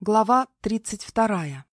Глава тридцать вторая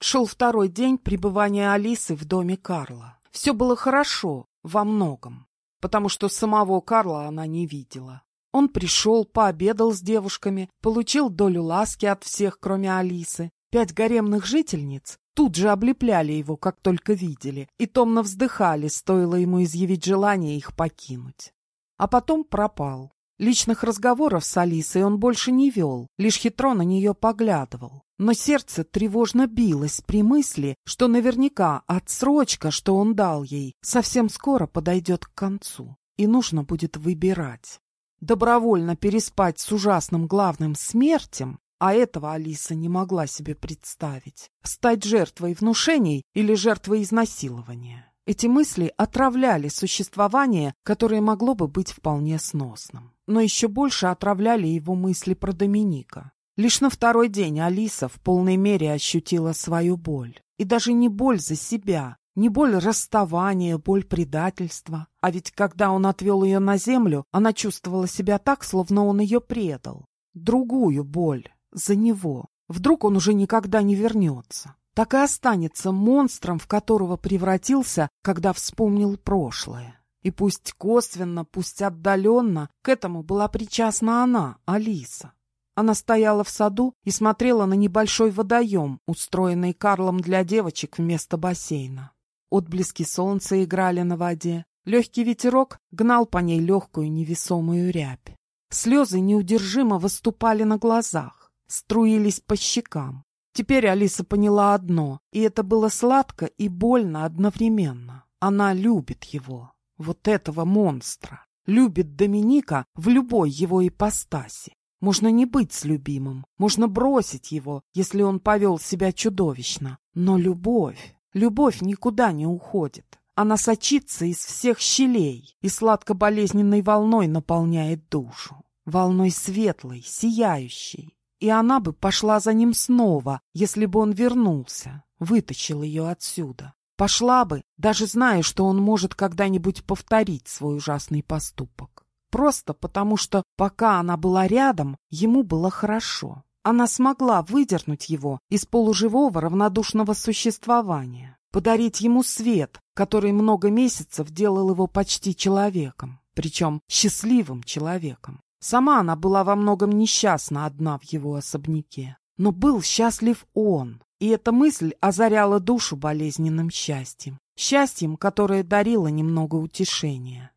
Шел второй день пребывания Алисы в доме Карла. Все было хорошо, во многом, потому что самого Карла она не видела. Он пришел, пообедал с девушками, получил долю ласки от всех, кроме Алисы. Пять гаремных жительниц тут же облепляли его, как только видели, и томно вздыхали, стоило ему изъявить желание их покинуть. А потом пропал. Личных разговоров с Алисой он больше не вел, лишь хитро на нее поглядывал. Но сердце тревожно билось при мысли, что наверняка отсрочка, что он дал ей, совсем скоро подойдет к концу, и нужно будет выбирать. Добровольно переспать с ужасным главным смертем, а этого Алиса не могла себе представить, стать жертвой внушений или жертвой изнасилования. Эти мысли отравляли существование, которое могло бы быть вполне сносным. Но еще больше отравляли его мысли про Доминика. Лишь на второй день Алиса в полной мере ощутила свою боль. И даже не боль за себя, не боль расставания, боль предательства. А ведь когда он отвел ее на землю, она чувствовала себя так, словно он ее предал. Другую боль за него. Вдруг он уже никогда не вернется так и останется монстром, в которого превратился, когда вспомнил прошлое. И пусть косвенно, пусть отдаленно, к этому была причастна она, Алиса. Она стояла в саду и смотрела на небольшой водоем, устроенный Карлом для девочек вместо бассейна. Отблески солнца играли на воде. Легкий ветерок гнал по ней легкую невесомую рябь. Слезы неудержимо выступали на глазах, струились по щекам. Теперь Алиса поняла одно, и это было сладко и больно одновременно. Она любит его, вот этого монстра. Любит Доминика в любой его ипостаси. Можно не быть с любимым, можно бросить его, если он повел себя чудовищно. Но любовь, любовь никуда не уходит. Она сочится из всех щелей и сладко-болезненной волной наполняет душу. Волной светлой, сияющей, и она бы пошла за ним снова, если бы он вернулся, вытащил ее отсюда. Пошла бы, даже зная, что он может когда-нибудь повторить свой ужасный поступок. Просто потому, что пока она была рядом, ему было хорошо. Она смогла выдернуть его из полуживого равнодушного существования, подарить ему свет, который много месяцев делал его почти человеком, причем счастливым человеком. Сама она была во многом несчастна одна в его особняке. Но был счастлив он, и эта мысль озаряла душу болезненным счастьем. Счастьем, которое дарило немного утешения.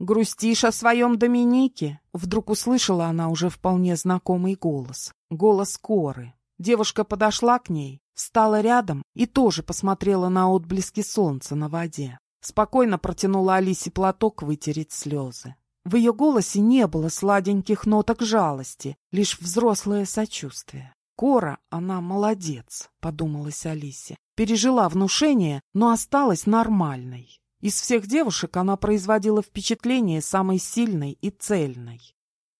«Грустишь о своем Доминике?» Вдруг услышала она уже вполне знакомый голос. Голос Коры. Девушка подошла к ней, встала рядом и тоже посмотрела на отблески солнца на воде. Спокойно протянула Алисе платок вытереть слезы. В ее голосе не было сладеньких ноток жалости, лишь взрослое сочувствие. «Кора, она молодец», — подумалась Алисе. Пережила внушение, но осталась нормальной. Из всех девушек она производила впечатление самой сильной и цельной.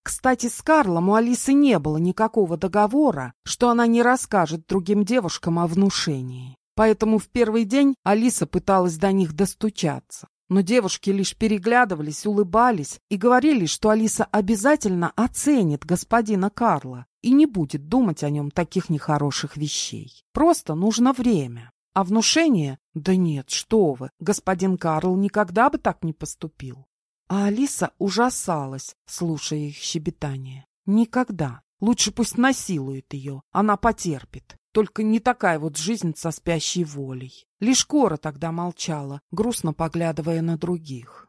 Кстати, с Карлом у Алисы не было никакого договора, что она не расскажет другим девушкам о внушении. Поэтому в первый день Алиса пыталась до них достучаться. Но девушки лишь переглядывались, улыбались и говорили, что Алиса обязательно оценит господина Карла и не будет думать о нем таких нехороших вещей. Просто нужно время. А внушение? Да нет, что вы, господин Карл никогда бы так не поступил. А Алиса ужасалась, слушая их щебетание. Никогда. Лучше пусть насилует ее, она потерпит. Только не такая вот жизнь со спящей волей. Лишь Кора тогда молчала, грустно поглядывая на других.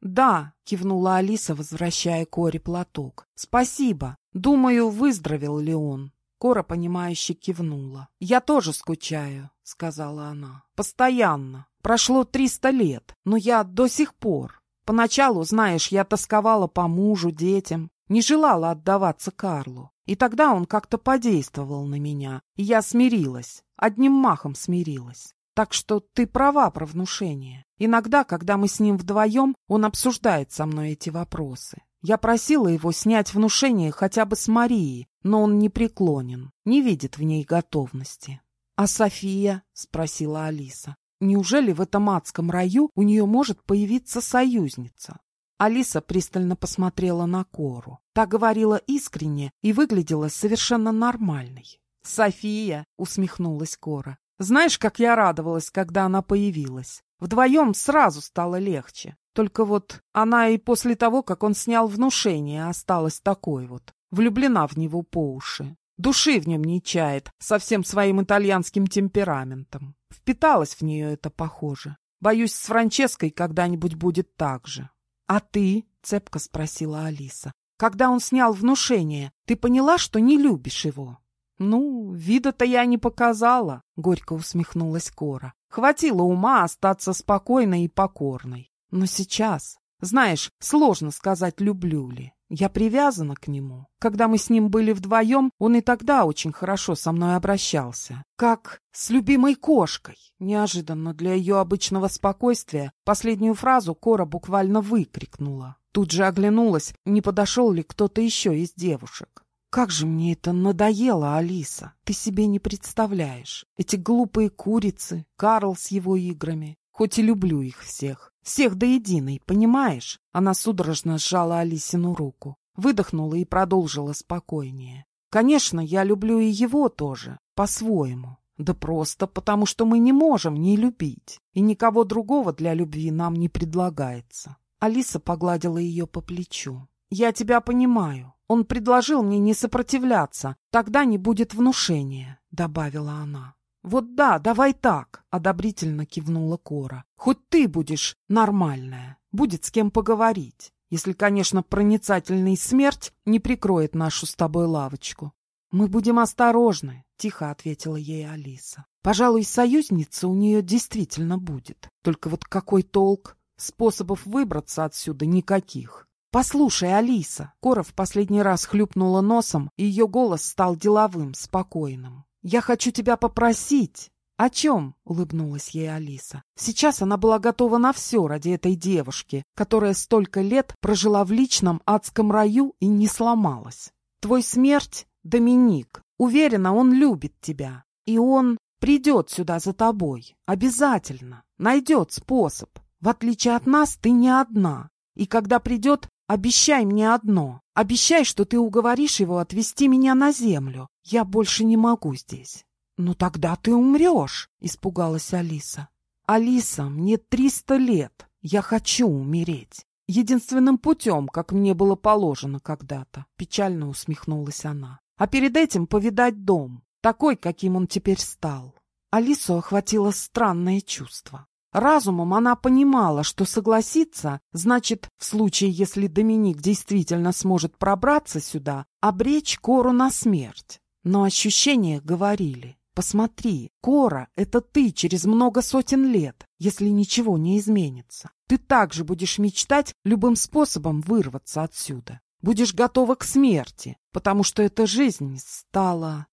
«Да», — кивнула Алиса, возвращая Коре платок. «Спасибо. Думаю, выздоровел ли он». Кора, понимающе кивнула. «Я тоже скучаю», — сказала она. «Постоянно. Прошло триста лет, но я до сих пор. Поначалу, знаешь, я тосковала по мужу, детям, не желала отдаваться Карлу. И тогда он как-то подействовал на меня, и я смирилась, одним махом смирилась. Так что ты права про внушение. Иногда, когда мы с ним вдвоем, он обсуждает со мной эти вопросы. Я просила его снять внушение хотя бы с Марией, но он не преклонен, не видит в ней готовности. «А София?» — спросила Алиса. «Неужели в этом адском раю у нее может появиться союзница?» Алиса пристально посмотрела на Кору. Та говорила искренне и выглядела совершенно нормальной. «София!» — усмехнулась Кора. «Знаешь, как я радовалась, когда она появилась? Вдвоем сразу стало легче. Только вот она и после того, как он снял внушение, осталась такой вот, влюблена в него по уши. Души в нем не чает, со всем своим итальянским темпераментом. Впиталась в нее это, похоже. Боюсь, с Франческой когда-нибудь будет так же. «А ты?» — цепко спросила Алиса. «Когда он снял внушение, ты поняла, что не любишь его?» «Ну, вида-то я не показала», — горько усмехнулась Кора. «Хватило ума остаться спокойной и покорной. Но сейчас, знаешь, сложно сказать, люблю ли. Я привязана к нему. Когда мы с ним были вдвоем, он и тогда очень хорошо со мной обращался. Как с любимой кошкой. Неожиданно для ее обычного спокойствия последнюю фразу Кора буквально выкрикнула. Тут же оглянулась, не подошел ли кто-то еще из девушек. «Как же мне это надоело, Алиса! Ты себе не представляешь. Эти глупые курицы, Карл с его играми. Хоть и люблю их всех. Всех до единой, понимаешь? Она судорожно сжала Алисину руку, выдохнула и продолжила спокойнее. Конечно, я люблю и его тоже, по-своему. Да просто потому, что мы не можем не любить, и никого другого для любви нам не предлагается. Алиса погладила ее по плечу. «Я тебя понимаю. Он предложил мне не сопротивляться. Тогда не будет внушения», — добавила она. «Вот да, давай так», — одобрительно кивнула Кора. «Хоть ты будешь нормальная, будет с кем поговорить, если, конечно, проницательный смерть не прикроет нашу с тобой лавочку». «Мы будем осторожны», — тихо ответила ей Алиса. «Пожалуй, союзница у нее действительно будет. Только вот какой толк? Способов выбраться отсюда никаких». «Послушай, Алиса!» Кора в последний раз хлюпнула носом, и ее голос стал деловым, спокойным. «Я хочу тебя попросить». «О чем?» — улыбнулась ей Алиса. Сейчас она была готова на все ради этой девушки, которая столько лет прожила в личном адском раю и не сломалась. «Твой смерть, Доминик. Уверена, он любит тебя. И он придет сюда за тобой. Обязательно. Найдет способ. В отличие от нас, ты не одна. И когда придет, обещай мне одно. Обещай, что ты уговоришь его отвезти меня на землю. Я больше не могу здесь. Ну тогда ты умрешь, испугалась Алиса. Алиса, мне триста лет. Я хочу умереть. Единственным путем, как мне было положено когда-то, печально усмехнулась она. А перед этим повидать дом, такой, каким он теперь стал. Алису охватило странное чувство. Разумом она понимала, что согласиться значит, в случае, если Доминик действительно сможет пробраться сюда, обречь Кору на смерть. Но ощущения говорили. Посмотри, Кора — это ты через много сотен лет, если ничего не изменится. Ты также будешь мечтать любым способом вырваться отсюда. Будешь готова к смерти, потому что эта жизнь стала...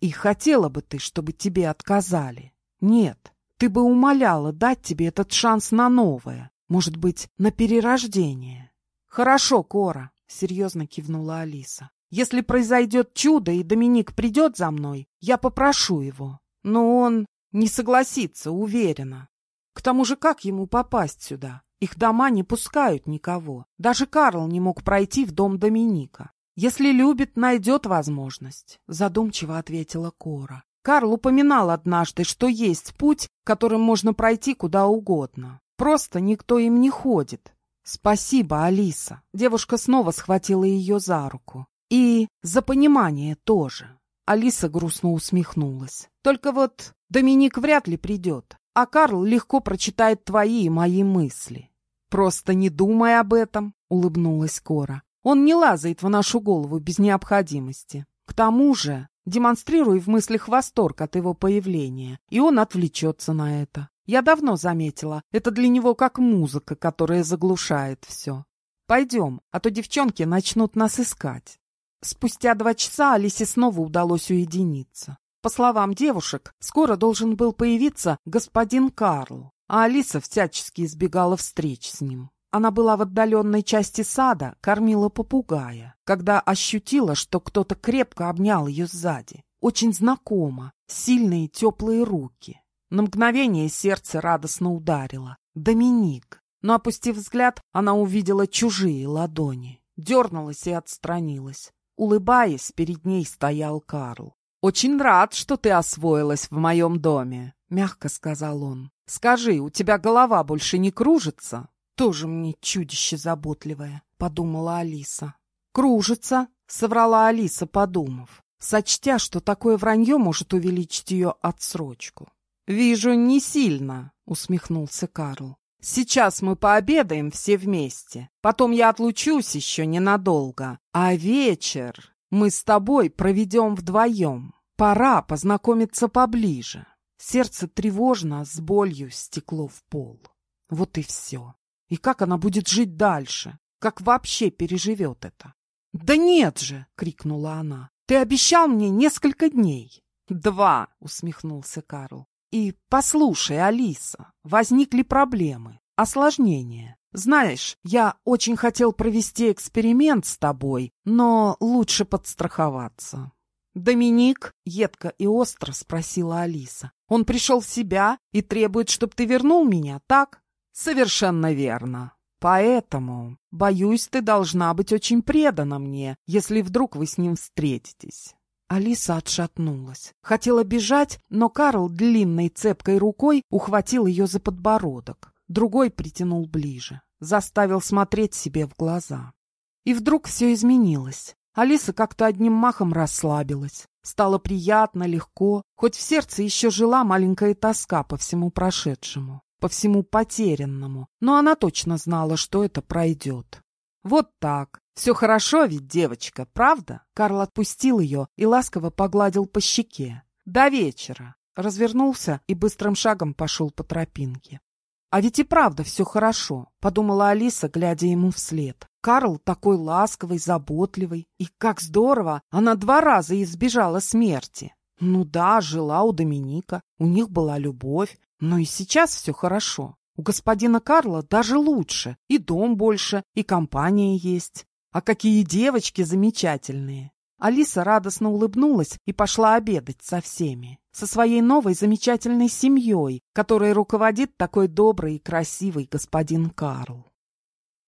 И хотела бы ты, чтобы тебе отказали. Нет, ты бы умоляла дать тебе этот шанс на новое, может быть, на перерождение. Хорошо, Кора, — серьезно кивнула Алиса. Если произойдет чудо, и Доминик придет за мной, я попрошу его. Но он не согласится, уверена. К тому же, как ему попасть сюда? Их дома не пускают никого. Даже Карл не мог пройти в дом Доминика. Если любит, найдет возможность, задумчиво ответила Кора. Карл упоминал однажды, что есть путь, которым можно пройти куда угодно. Просто никто им не ходит. Спасибо, Алиса. Девушка снова схватила ее за руку. И за понимание тоже. Алиса грустно усмехнулась. Только вот Доминик вряд ли придет, а Карл легко прочитает твои и мои мысли. Просто не думай об этом, улыбнулась Кора. Он не лазает в нашу голову без необходимости. К тому же, демонстрируй в мыслях восторг от его появления, и он отвлечется на это. Я давно заметила, это для него как музыка, которая заглушает все. Пойдем, а то девчонки начнут нас искать. Спустя два часа Алисе снова удалось уединиться. По словам девушек, скоро должен был появиться господин Карл, а Алиса всячески избегала встреч с ним. Она была в отдаленной части сада, кормила попугая, когда ощутила, что кто-то крепко обнял ее сзади. Очень знакомо, сильные теплые руки. На мгновение сердце радостно ударило. Доминик. но, опустив взгляд, она увидела чужие ладони, дернулась и отстранилась. Улыбаясь, перед ней стоял Карл. «Очень рад, что ты освоилась в моем доме», — мягко сказал он. «Скажи, у тебя голова больше не кружится?» «Тоже мне чудище заботливое», — подумала Алиса. «Кружится», — соврала Алиса, подумав, сочтя, что такое вранье может увеличить ее отсрочку. «Вижу, не сильно», — усмехнулся Карл. «Сейчас мы пообедаем все вместе. Потом я отлучусь еще ненадолго. А вечер мы с тобой проведем вдвоем. Пора познакомиться поближе». Сердце тревожно, с болью стекло в пол. Вот и все. И как она будет жить дальше? Как вообще переживет это? «Да нет же!» — крикнула она. «Ты обещал мне несколько дней!» «Два!» — усмехнулся Карл. «И послушай, Алиса, возникли проблемы, осложнения. Знаешь, я очень хотел провести эксперимент с тобой, но лучше подстраховаться». «Доминик?» — едко и остро спросила Алиса. «Он пришел в себя и требует, чтобы ты вернул меня, так?» «Совершенно верно. Поэтому, боюсь, ты должна быть очень предана мне, если вдруг вы с ним встретитесь». Алиса отшатнулась. Хотела бежать, но Карл длинной цепкой рукой ухватил ее за подбородок. Другой притянул ближе, заставил смотреть себе в глаза. И вдруг все изменилось. Алиса как-то одним махом расслабилась. Стало приятно, легко, хоть в сердце еще жила маленькая тоска по всему прошедшему по всему потерянному, но она точно знала, что это пройдет. Вот так. Все хорошо ведь, девочка, правда? Карл отпустил ее и ласково погладил по щеке. До вечера. Развернулся и быстрым шагом пошел по тропинке. А ведь и правда все хорошо, подумала Алиса, глядя ему вслед. Карл такой ласковый, заботливый. И как здорово, она два раза избежала смерти. Ну да, жила у Доминика, у них была любовь, но и сейчас все хорошо. У господина Карла даже лучше, и дом больше, и компания есть. А какие девочки замечательные! Алиса радостно улыбнулась и пошла обедать со всеми, со своей новой замечательной семьей, которой руководит такой добрый и красивый господин Карл.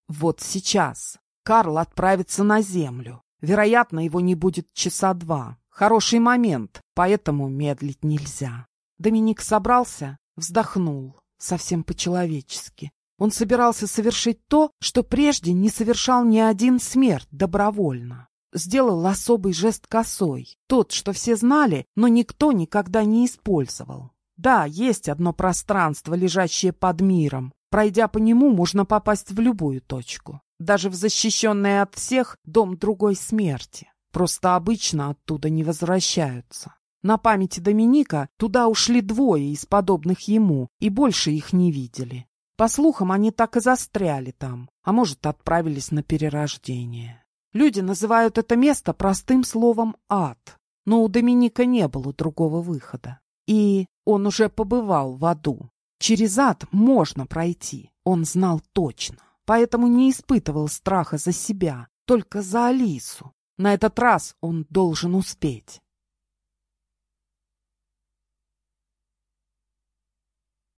Вот сейчас Карл отправится на землю. Вероятно, его не будет часа два. Хороший момент, поэтому медлить нельзя. Доминик собрался, вздохнул, совсем по-человечески. Он собирался совершить то, что прежде не совершал ни один смерть добровольно. Сделал особый жест косой, тот, что все знали, но никто никогда не использовал. Да, есть одно пространство, лежащее под миром. Пройдя по нему, можно попасть в любую точку. Даже в защищенный от всех дом другой смерти. Просто обычно оттуда не возвращаются. На памяти Доминика туда ушли двое из подобных ему, и больше их не видели. По слухам, они так и застряли там, а может, отправились на перерождение. Люди называют это место простым словом «ад», но у Доминика не было другого выхода. И он уже побывал в аду. Через ад можно пройти, он знал точно, поэтому не испытывал страха за себя, только за Алису, на этот раз он должен успеть.